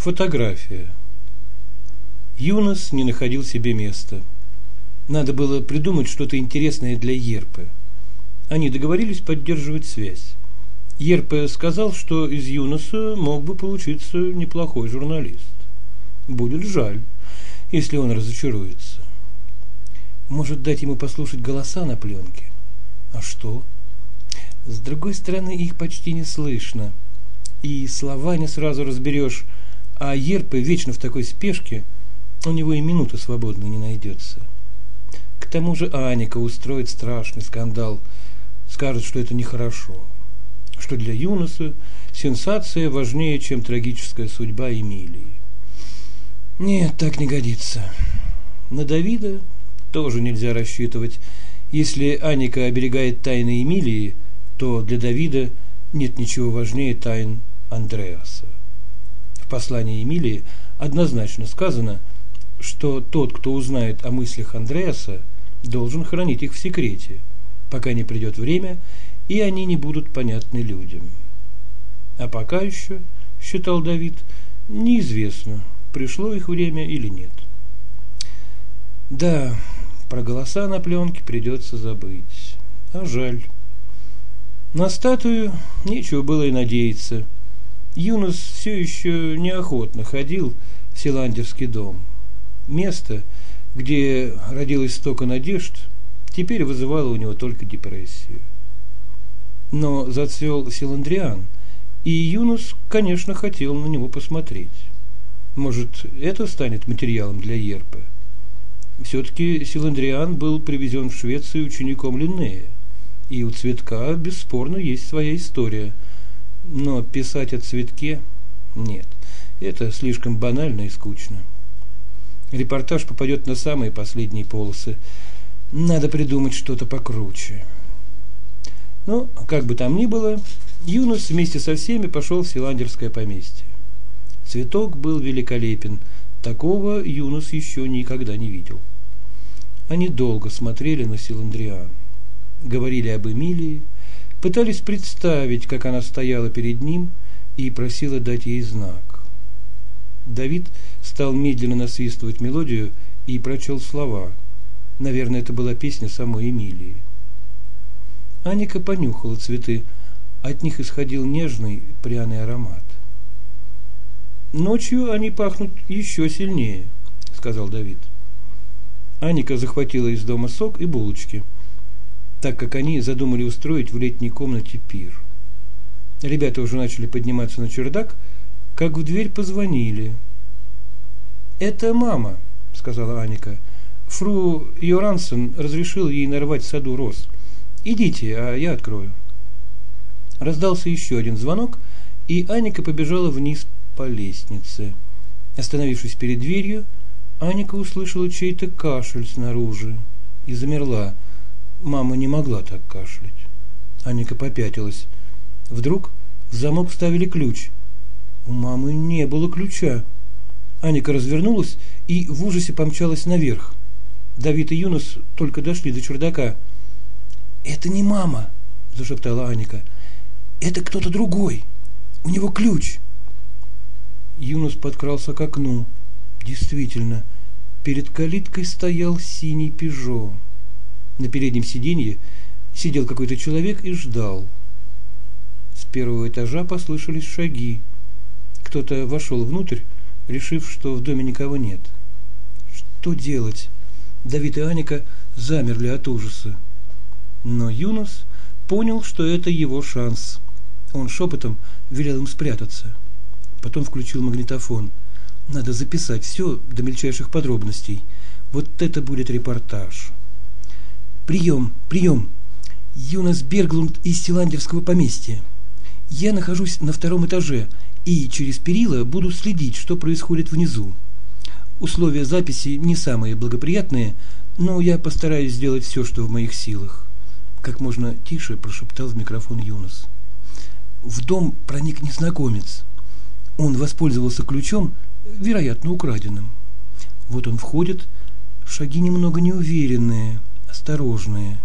Фотография. Юнос не находил себе места. Надо было придумать что-то интересное для Ерпы. Они договорились поддерживать связь. Ерпе сказал, что из Юноса мог бы получиться неплохой журналист. Будет жаль, если он разочаруется. Может дать ему послушать голоса на пленке? А что? С другой стороны, их почти не слышно. И слова не сразу разберешь, а Ерпе вечно в такой спешке, у него и минуты свободной не найдется. К тому же Аника устроит страшный скандал, скажет, что это нехорошо, что для Юноса сенсация важнее, чем трагическая судьба Эмилии. Нет, так не годится. На Давида тоже нельзя рассчитывать. Если Аника оберегает тайны Эмилии, то для Давида нет ничего важнее тайн Андреаса послании Эмилии однозначно сказано, что тот, кто узнает о мыслях Андреаса, должен хранить их в секрете, пока не придет время, и они не будут понятны людям. А пока еще, считал Давид, неизвестно, пришло их время или нет. Да, про голоса на пленке придется забыть. А жаль. На статую нечего было и надеяться – Юнос все еще неохотно ходил в Силандерский дом. Место, где родилось столько надежд, теперь вызывало у него только депрессию. Но зацвел Силандриан, и Юнус, конечно, хотел на него посмотреть. Может, это станет материалом для Ерпы? Все-таки Силандриан был привезен в Швецию учеником Линнея, и у цветка бесспорно есть своя история – но писать о цветке нет. Это слишком банально и скучно. Репортаж попадет на самые последние полосы. Надо придумать что-то покруче. Ну, как бы там ни было, Юнус вместе со всеми пошел в Силандерское поместье. Цветок был великолепен. Такого Юнус еще никогда не видел. Они долго смотрели на Силандриан. Говорили об Эмилии, пытались представить, как она стояла перед ним и просила дать ей знак. Давид стал медленно насвистывать мелодию и прочел слова. Наверное, это была песня самой Эмилии. Аника понюхала цветы, от них исходил нежный пряный аромат. «Ночью они пахнут еще сильнее», — сказал Давид. Аника захватила из дома сок и булочки — так как они задумали устроить в летней комнате пир. Ребята уже начали подниматься на чердак, как в дверь позвонили. «Это мама», — сказала Аника. «Фру Йорансен разрешил ей нарвать в саду роз. Идите, а я открою». Раздался еще один звонок, и Аника побежала вниз по лестнице. Остановившись перед дверью, Аника услышала чей-то кашель снаружи и замерла — Мама не могла так кашлять. Аника попятилась. Вдруг в замок вставили ключ. У мамы не было ключа. Аника развернулась и в ужасе помчалась наверх. Давид и Юнос только дошли до чердака. «Это не мама!» – зашептала Аника. «Это кто-то другой. У него ключ!» Юнос подкрался к окну. Действительно, перед калиткой стоял синий «Пежо». На переднем сиденье сидел какой-то человек и ждал. С первого этажа послышались шаги. Кто-то вошел внутрь, решив, что в доме никого нет. Что делать? Давид и Аника замерли от ужаса. Но Юнос понял, что это его шанс. Он шепотом велел им спрятаться. Потом включил магнитофон. Надо записать все до мельчайших подробностей. Вот это будет репортаж. Прием, прием. Юнас Берглунд из Силандерского поместья. Я нахожусь на втором этаже и через перила буду следить, что происходит внизу. Условия записи не самые благоприятные, но я постараюсь сделать все, что в моих силах. Как можно тише прошептал в микрофон Юнос. В дом проник незнакомец. Он воспользовался ключом, вероятно, украденным. Вот он входит, шаги немного неуверенные – осторожные.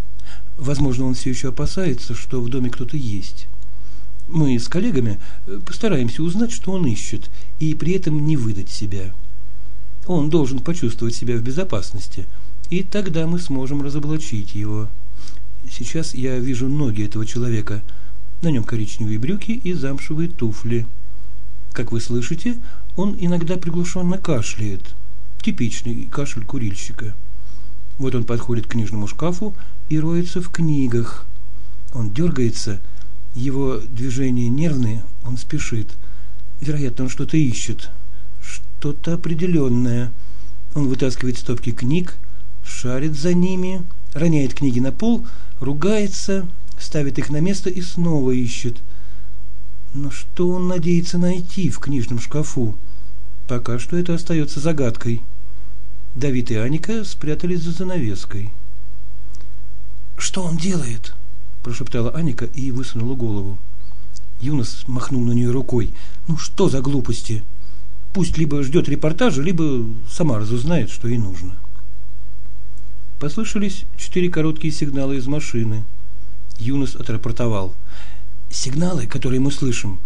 Возможно, он все еще опасается, что в доме кто-то есть. Мы с коллегами э, постараемся узнать, что он ищет, и при этом не выдать себя. Он должен почувствовать себя в безопасности, и тогда мы сможем разоблачить его. Сейчас я вижу ноги этого человека. На нем коричневые брюки и замшевые туфли. Как вы слышите, он иногда приглушенно кашляет. Типичный кашель курильщика. Вот он подходит к книжному шкафу и роется в книгах. Он дергается, его движения нервные, он спешит. Вероятно, он что-то ищет. Что-то определенное. Он вытаскивает стопки книг, шарит за ними, роняет книги на пол, ругается, ставит их на место и снова ищет. Но что он надеется найти в книжном шкафу? Пока что это остается загадкой. Давид и Аника спрятались за занавеской. «Что он делает?» – прошептала Аника и высунула голову. Юнос махнул на нее рукой. «Ну что за глупости? Пусть либо ждет репортажа, либо сама разузнает, что ей нужно». Послышались четыре короткие сигнала из машины. Юнос отрапортовал. «Сигналы, которые мы слышим,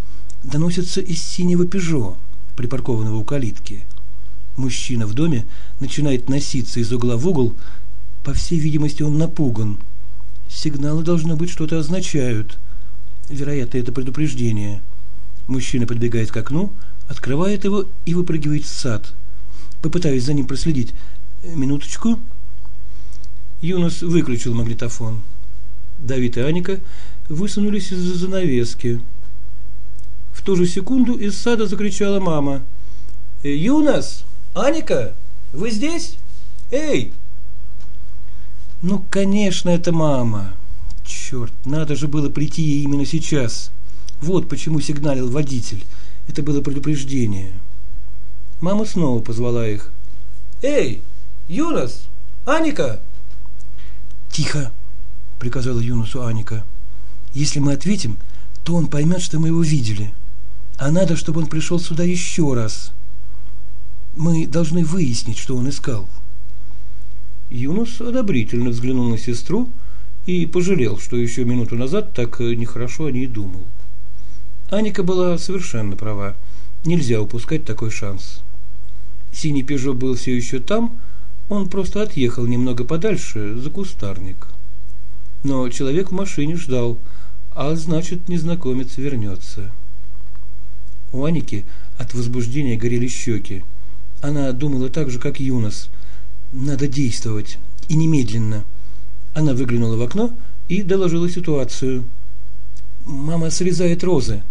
доносятся из синего «Пежо», припаркованного у калитки. Мужчина в доме начинает носиться из угла в угол. По всей видимости, он напуган. Сигналы, должно быть, что-то означают. Вероятно, это предупреждение. Мужчина подбегает к окну, открывает его и выпрыгивает в сад. Попытаюсь за ним проследить. Минуточку. Юнос выключил магнитофон. Давид и Аника высунулись из-за занавески. В ту же секунду из сада закричала мама. «Юнос!» Аника, вы здесь? Эй! Ну, конечно, это мама. Черт, надо же было прийти ей именно сейчас. Вот почему сигналил водитель. Это было предупреждение. Мама снова позвала их. «Эй, Юнос! Аника!» «Тихо!» – приказала Юнусу Аника. «Если мы ответим, то он поймет, что мы его видели. А надо, чтобы он пришел сюда еще раз». Мы должны выяснить, что он искал. Юнус одобрительно взглянул на сестру и пожалел, что еще минуту назад так нехорошо о ней думал. Аника была совершенно права. Нельзя упускать такой шанс. Синий Пежо был все еще там, он просто отъехал немного подальше, за кустарник. Но человек в машине ждал, а значит, незнакомец вернется. У Аники от возбуждения горели щеки. Она думала так же, как Юнос. Надо действовать. И немедленно. Она выглянула в окно и доложила ситуацию. Мама срезает розы.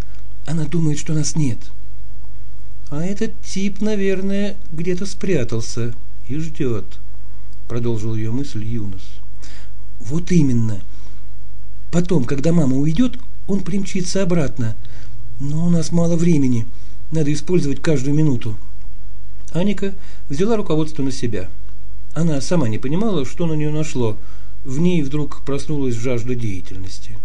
Она думает, что нас нет. А этот тип, наверное, где-то спрятался и ждет, продолжил ее мысль Юнос. Вот именно. Потом, когда мама уйдет, он примчится обратно. Но у нас мало времени. Надо использовать каждую минуту. Аника взяла руководство на себя. Она сама не понимала, что на нее нашло. В ней вдруг проснулась жажда деятельности.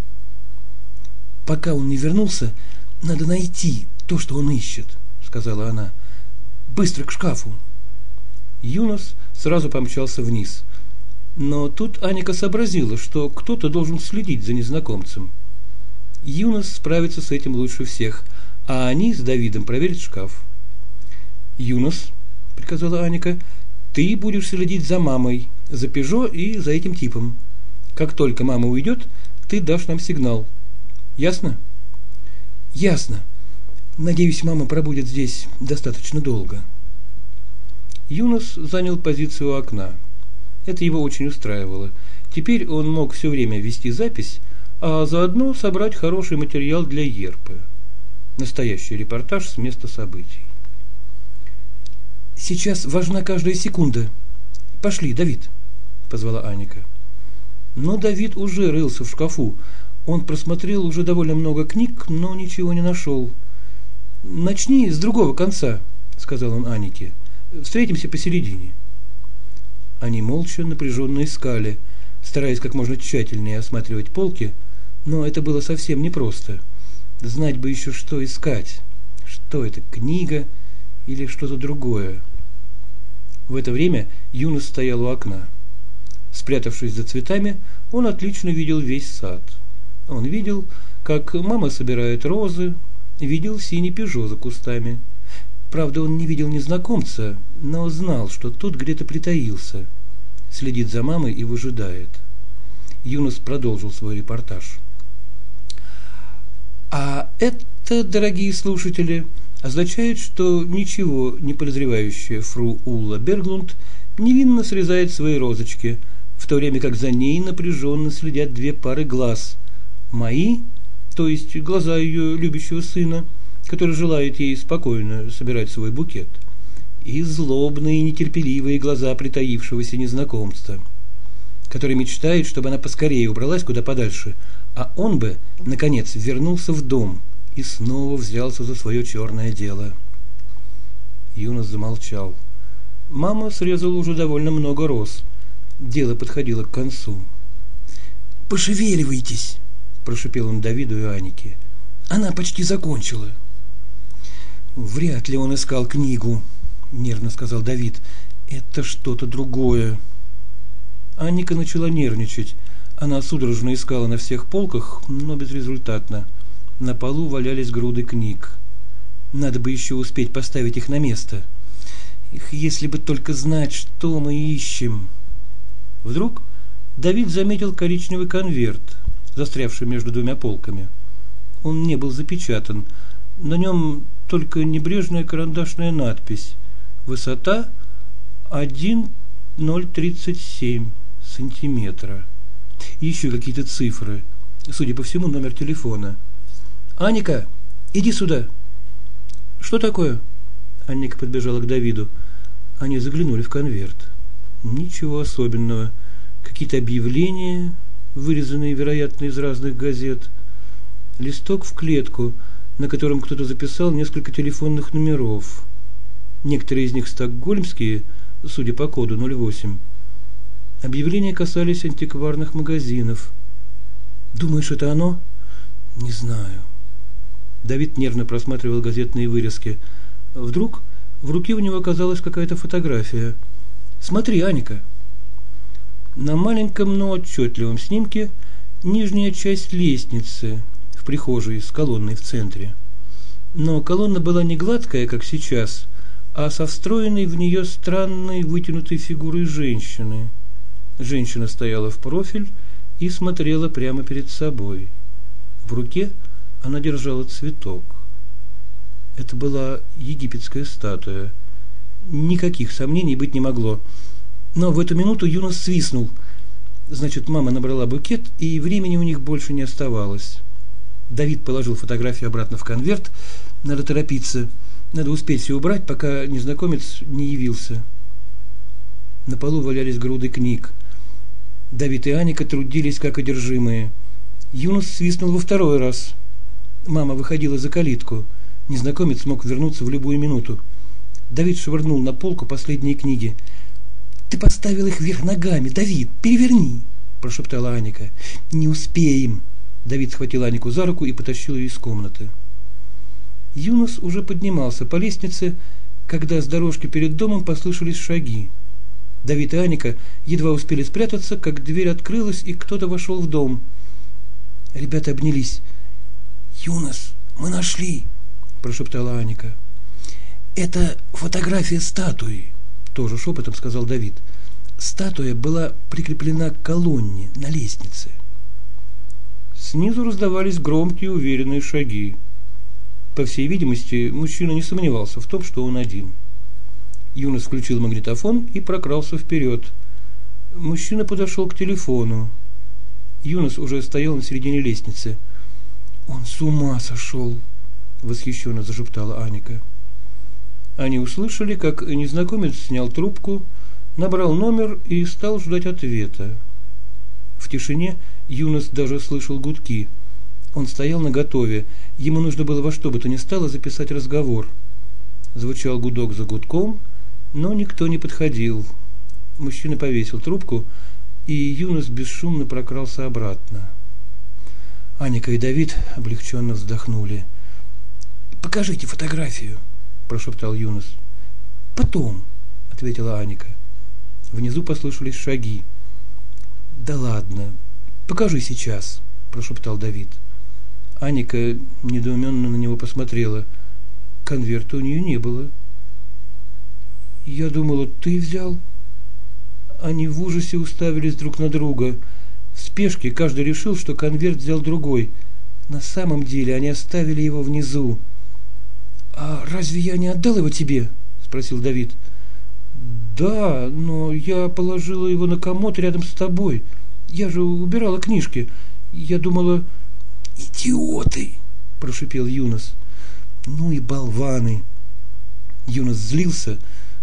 «Пока он не вернулся, надо найти то, что он ищет», — сказала она. «Быстро к шкафу». Юнос сразу помчался вниз. Но тут Аника сообразила, что кто-то должен следить за незнакомцем. Юнос справится с этим лучше всех, а они с Давидом проверят шкаф. Юнос, приказала Аника, ты будешь следить за мамой, за Пежо и за этим типом. Как только мама уйдет, ты дашь нам сигнал. Ясно? Ясно. Надеюсь, мама пробудет здесь достаточно долго. Юнос занял позицию у окна. Это его очень устраивало. Теперь он мог все время вести запись, а заодно собрать хороший материал для Ерпы. Настоящий репортаж с места событий. Сейчас важна каждая секунда. Пошли, Давид, позвала Аника. Но Давид уже рылся в шкафу. Он просмотрел уже довольно много книг, но ничего не нашел. Начни с другого конца, сказал он Анике. Встретимся посередине. Они молча напряженно искали, стараясь как можно тщательнее осматривать полки, но это было совсем непросто. Знать бы еще, что искать. Что это, книга или что-то другое? В это время Юнус стоял у окна. Спрятавшись за цветами, он отлично видел весь сад. Он видел, как мама собирает розы, видел синий пежо за кустами. Правда, он не видел незнакомца, но знал, что тот где-то притаился, следит за мамой и выжидает. Юнос продолжил свой репортаж. А это, дорогие слушатели, означает, что ничего не подозревающая фру Улла Берглунд невинно срезает свои розочки, в то время как за ней напряженно следят две пары глаз. Мои, то есть глаза ее любящего сына, который желает ей спокойно собирать свой букет, и злобные нетерпеливые глаза притаившегося незнакомца, который мечтает, чтобы она поскорее убралась куда подальше, а он бы, наконец, вернулся в дом и снова взялся за свое черное дело. Юнос замолчал. Мама срезала уже довольно много роз. Дело подходило к концу. «Пошевеливайтесь!» – прошипел он Давиду и Анике. «Она почти закончила». «Вряд ли он искал книгу», – нервно сказал Давид. «Это что-то другое». Аника начала нервничать. Она судорожно искала на всех полках, но безрезультатно. На полу валялись груды книг. Надо бы еще успеть поставить их на место. Их, если бы только знать, что мы ищем. Вдруг Давид заметил коричневый конверт, застрявший между двумя полками. Он не был запечатан. На нем только небрежная карандашная надпись. Высота 1,037 сантиметра и еще какие-то цифры. Судя по всему, номер телефона. «Аника, иди сюда!» «Что такое?» Анника подбежала к Давиду. Они заглянули в конверт. Ничего особенного. Какие-то объявления, вырезанные, вероятно, из разных газет. Листок в клетку, на котором кто-то записал несколько телефонных номеров. Некоторые из них стокгольмские, судя по коду 08. Объявления касались антикварных магазинов. Думаешь, это оно? Не знаю. Давид нервно просматривал газетные вырезки. Вдруг в руке у него оказалась какая-то фотография. Смотри, Аника. На маленьком, но отчетливом снимке нижняя часть лестницы в прихожей с колонной в центре. Но колонна была не гладкая, как сейчас, а со встроенной в нее странной вытянутой фигурой женщины – Женщина стояла в профиль и смотрела прямо перед собой. В руке она держала цветок. Это была египетская статуя. Никаких сомнений быть не могло. Но в эту минуту Юнос свистнул. Значит, мама набрала букет, и времени у них больше не оставалось. Давид положил фотографию обратно в конверт. Надо торопиться. Надо успеть все убрать, пока незнакомец не явился. На полу валялись груды книг. Давид и Аника трудились как одержимые. Юнус свистнул во второй раз. Мама выходила за калитку. Незнакомец мог вернуться в любую минуту. Давид швырнул на полку последние книги. «Ты поставил их вверх ногами, Давид, переверни!» – прошептала Аника. «Не успеем!» Давид схватил Анику за руку и потащил ее из комнаты. Юнус уже поднимался по лестнице, когда с дорожки перед домом послышались шаги. Давид и Аника едва успели спрятаться, как дверь открылась, и кто-то вошел в дом. Ребята обнялись. «Юнос, мы нашли!» – прошептала Аника. «Это фотография статуи», – тоже шепотом сказал Давид. Статуя была прикреплена к колонне на лестнице. Снизу раздавались громкие уверенные шаги. По всей видимости, мужчина не сомневался в том, что он один – Юнос включил магнитофон и прокрался вперед. Мужчина подошел к телефону. Юнос уже стоял на середине лестницы. «Он с ума сошел!» – восхищенно зашептала Аника. Они услышали, как незнакомец снял трубку, набрал номер и стал ждать ответа. В тишине Юнос даже слышал гудки. Он стоял наготове. Ему нужно было во что бы то ни стало записать разговор. Звучал гудок за гудком – но никто не подходил. Мужчина повесил трубку, и Юнос бесшумно прокрался обратно. Аника и Давид облегченно вздохнули. «Покажите фотографию», – прошептал Юнос. «Потом», – ответила Аника. Внизу послышались шаги. «Да ладно, покажи сейчас», – прошептал Давид. Аника недоуменно на него посмотрела. Конверта у нее не было. «Я думала, ты взял?» Они в ужасе уставились друг на друга. В спешке каждый решил, что конверт взял другой. На самом деле они оставили его внизу. «А разве я не отдал его тебе?» – спросил Давид. «Да, но я положила его на комод рядом с тобой. Я же убирала книжки. Я думала...» «Идиоты!» – прошипел Юнос. «Ну и болваны!» Юнос злился,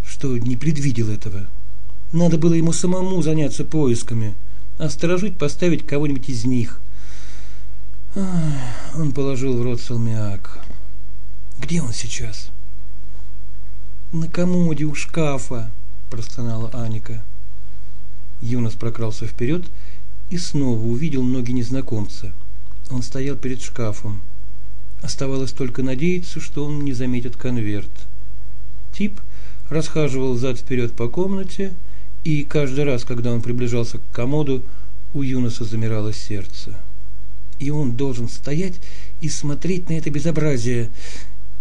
что не предвидел этого. Надо было ему самому заняться поисками, а сторожить поставить кого-нибудь из них. Он положил в рот салмиак. Где он сейчас? На комоде у шкафа, простонала Аника. Юнос прокрался вперед и снова увидел ноги незнакомца. Он стоял перед шкафом. Оставалось только надеяться, что он не заметит конверт. Тип расхаживал зад-вперед по комнате, и каждый раз, когда он приближался к комоду, у Юноса замирало сердце. И он должен стоять и смотреть на это безобразие.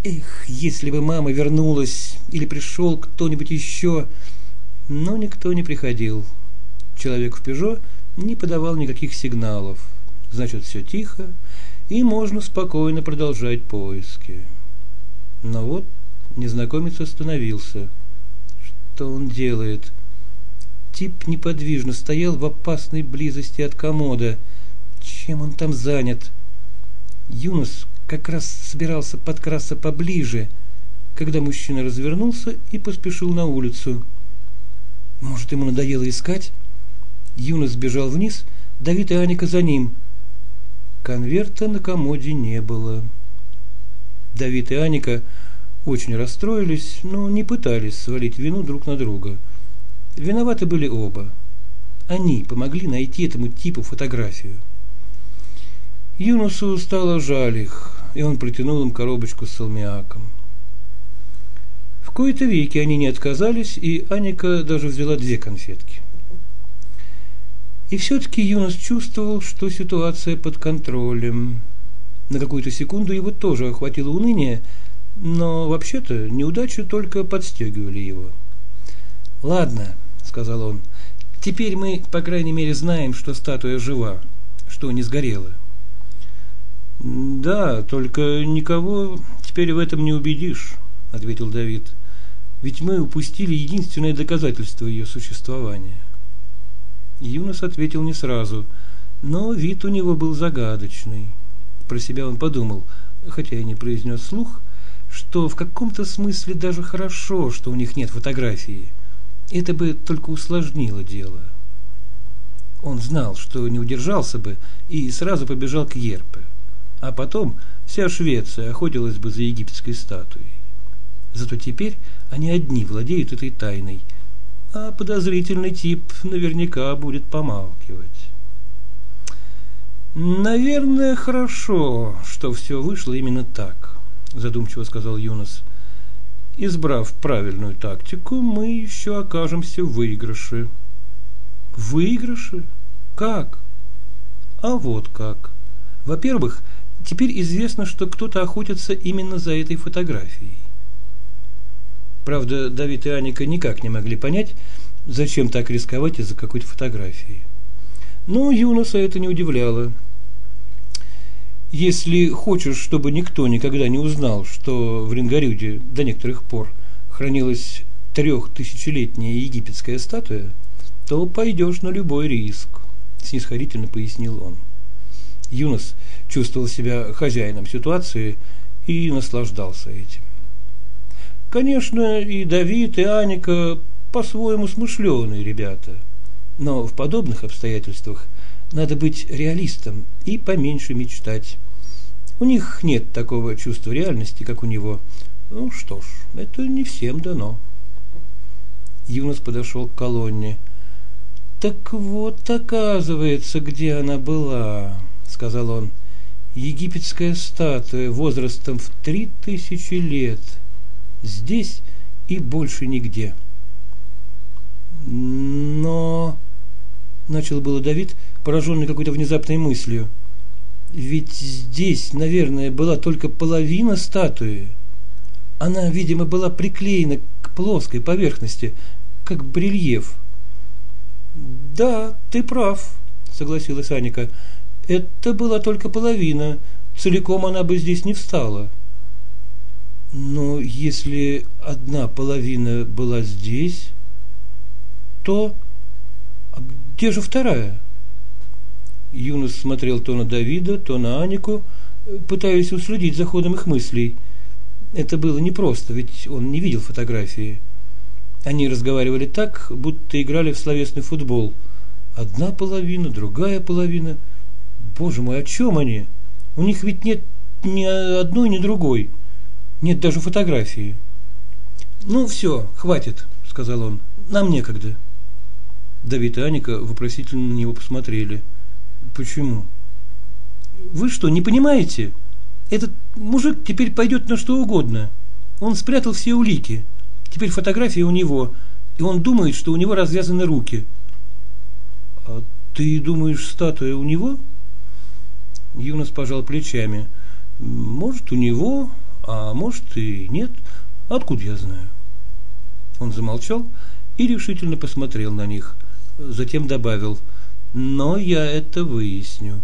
Эх, если бы мама вернулась или пришел кто-нибудь еще. Но никто не приходил. Человек в «Пежо» не подавал никаких сигналов. Значит, все тихо, и можно спокойно продолжать поиски. Но вот незнакомец остановился. Что он делает? Тип неподвижно стоял в опасной близости от комода. Чем он там занят? Юнос как раз собирался подкрасться поближе, когда мужчина развернулся и поспешил на улицу. Может, ему надоело искать? Юнос сбежал вниз, Давид и Аника за ним. Конверта на комоде не было. Давид и Аника очень расстроились, но не пытались свалить вину друг на друга. Виноваты были оба. Они помогли найти этому типу фотографию. Юнусу стало жаль их, и он протянул им коробочку с салмиаком. В кои-то веки они не отказались, и Аника даже взяла две конфетки. И все-таки Юнос чувствовал, что ситуация под контролем. На какую-то секунду его тоже охватило уныние, но вообще-то неудачи только подстегивали его. «Ладно», — сказал он, — «теперь мы, по крайней мере, знаем, что статуя жива, что не сгорела». «Да, только никого теперь в этом не убедишь», — ответил Давид. «Ведь мы упустили единственное доказательство ее существования». Юнос ответил не сразу, но вид у него был загадочный. Про себя он подумал, хотя и не произнес слух, что в каком-то смысле даже хорошо, что у них нет фотографии. Это бы только усложнило дело. Он знал, что не удержался бы и сразу побежал к Ерпе. А потом вся Швеция охотилась бы за египетской статуей. Зато теперь они одни владеют этой тайной, а подозрительный тип наверняка будет помалкивать. Наверное, хорошо, что все вышло именно так задумчиво сказал Юнос. Избрав правильную тактику, мы еще окажемся в выигрыше. Выигрыше? Как? А вот как. Во-первых, теперь известно, что кто-то охотится именно за этой фотографией. Правда, Давид и Аника никак не могли понять, зачем так рисковать из-за какой-то фотографии. Но Юноса это не удивляло. Если хочешь, чтобы никто никогда не узнал, что в Рингарюде до некоторых пор хранилась трехтысячелетняя египетская статуя, то пойдешь на любой риск, снисходительно пояснил он. Юнос чувствовал себя хозяином ситуации и наслаждался этим. Конечно, и Давид, и Аника по-своему смышленые ребята, но в подобных обстоятельствах – надо быть реалистом и поменьше мечтать. У них нет такого чувства реальности, как у него. Ну что ж, это не всем дано. Юнос подошел к колонне. «Так вот, оказывается, где она была», — сказал он. «Египетская статуя возрастом в три тысячи лет. Здесь и больше нигде». «Но...» — начал было Давид, — пораженный какой-то внезапной мыслью. Ведь здесь, наверное, была только половина статуи. Она, видимо, была приклеена к плоской поверхности, как барельеф. Да, ты прав, согласилась Аника. Это была только половина. Целиком она бы здесь не встала. Но если одна половина была здесь, то где же вторая? Юнус смотрел то на Давида, то на Анику, пытаясь уследить за ходом их мыслей. Это было непросто, ведь он не видел фотографии. Они разговаривали так, будто играли в словесный футбол. Одна половина, другая половина. Боже мой, о чем они? У них ведь нет ни одной, ни другой. Нет даже фотографии. Ну все, хватит, сказал он. Нам некогда. Давид и Аника вопросительно на него посмотрели. Почему? Вы что, не понимаете? Этот мужик теперь пойдет на что угодно. Он спрятал все улики. Теперь фотография у него, и он думает, что у него развязаны руки. А ты думаешь, статуя у него? Юнос пожал плечами. Может, у него, а может и нет. Откуда я знаю? Он замолчал и решительно посмотрел на них. Затем добавил, но я это выясню.